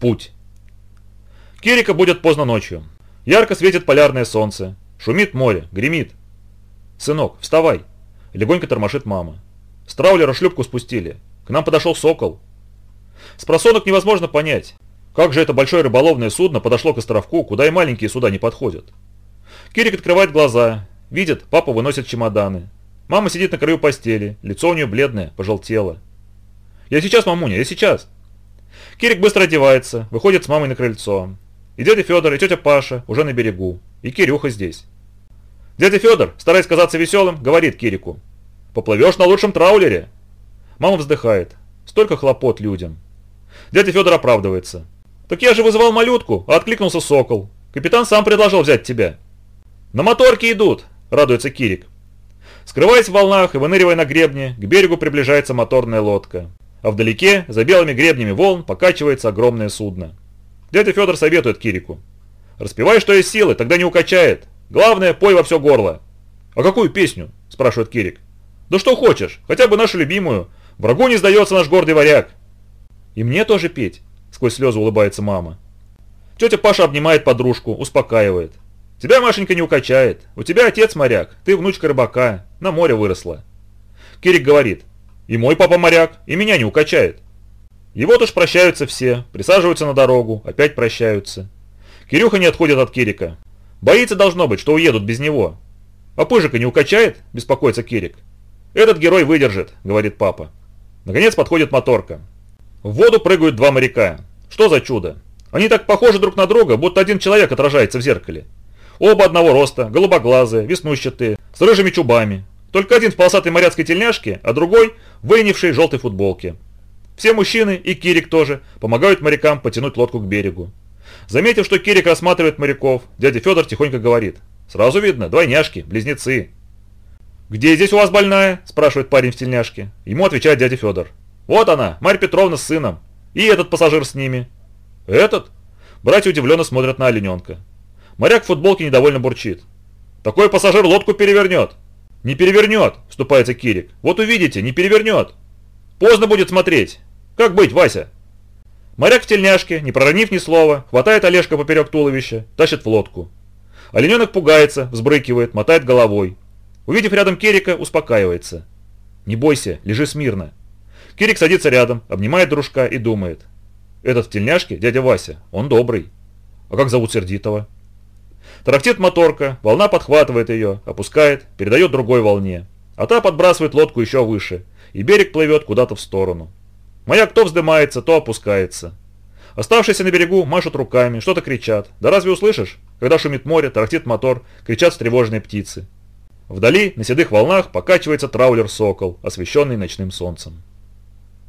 путь. Кирика будет поздно ночью. Ярко светит полярное солнце. Шумит море, гремит. «Сынок, вставай!» Легонько тормошит мама. С траулера шлюпку спустили. К нам подошел сокол. С просонок невозможно понять, как же это большое рыболовное судно подошло к островку, куда и маленькие суда не подходят. Кирик открывает глаза, видит, папа выносит чемоданы. Мама сидит на краю постели, лицо у нее бледное, пожелтело. «Я сейчас, мамуня, я сейчас!» Кирик быстро одевается, выходит с мамой на крыльцо. И дядя Федор, и тетя Паша уже на берегу. И Кирюха здесь. Дядя Федор, стараясь казаться веселым, говорит Кирику. «Поплывешь на лучшем траулере!» Мама вздыхает. Столько хлопот людям. Дядя Федор оправдывается. «Так я же вызывал малютку, а откликнулся сокол. Капитан сам предложил взять тебя». «На моторке идут!» – радуется Кирик. Скрываясь в волнах и выныривая на гребне, к берегу приближается моторная лодка. А вдалеке, за белыми гребнями волн, покачивается огромное судно. Дядя Федор советует Кирику. «Распевай, что есть силы, тогда не укачает. Главное, пой во все горло». «А какую песню?» – спрашивает Кирик. «Да что хочешь, хотя бы нашу любимую. Врагу не сдается наш гордый варяг». «И мне тоже петь?» – сквозь слезы улыбается мама. Тетя Паша обнимает подружку, успокаивает. «Тебя, Машенька, не укачает. У тебя отец моряк, ты внучка рыбака, на море выросла». Кирик говорит. «И мой папа моряк, и меня не укачает». И вот уж прощаются все, присаживаются на дорогу, опять прощаются. Кирюха не отходит от Кирика. Боится должно быть, что уедут без него. А пыжика не укачает, беспокоится Кирик. Этот герой выдержит, говорит папа. Наконец подходит моторка. В воду прыгают два моряка. Что за чудо? Они так похожи друг на друга, будто один человек отражается в зеркале. Оба одного роста, голубоглазые, веснущатые, с рыжими чубами. Только один в полосатой моряцкой тельняшке, а другой в выленившей желтой футболке. Все мужчины, и Кирик тоже, помогают морякам потянуть лодку к берегу. Заметив, что Кирик рассматривает моряков, дядя Федор тихонько говорит. «Сразу видно, двойняшки, близнецы». «Где здесь у вас больная?» – спрашивает парень в тельняшке. Ему отвечает дядя Федор. «Вот она, Марья Петровна с сыном. И этот пассажир с ними». «Этот?» Братья удивленно смотрят на олененка. Моряк в футболке недовольно бурчит. «Такой пассажир лодку перевернет». «Не перевернет», – вступается Кирик. «Вот увидите, не перевернет». «Поздно будет смотреть. Как быть, Вася?» Моряк в тельняшке, не проронив ни слова, хватает Олежка поперек туловища, тащит в лодку. Олененок пугается, взбрыкивает, мотает головой. Увидев рядом Керика, успокаивается. «Не бойся, лежи смирно». Кирик садится рядом, обнимает дружка и думает. «Этот в тельняшке дядя Вася, он добрый». «А как зовут Сердитого?» Тарахтит моторка, волна подхватывает ее, опускает, передает другой волне. А та подбрасывает лодку еще выше, и берег плывет куда-то в сторону. Маяк то вздымается, то опускается. Оставшиеся на берегу машут руками, что-то кричат. Да разве услышишь? Когда шумит море, тарахтит мотор, кричат встревоженные птицы. Вдали, на седых волнах, покачивается траулер «Сокол», освещенный ночным солнцем.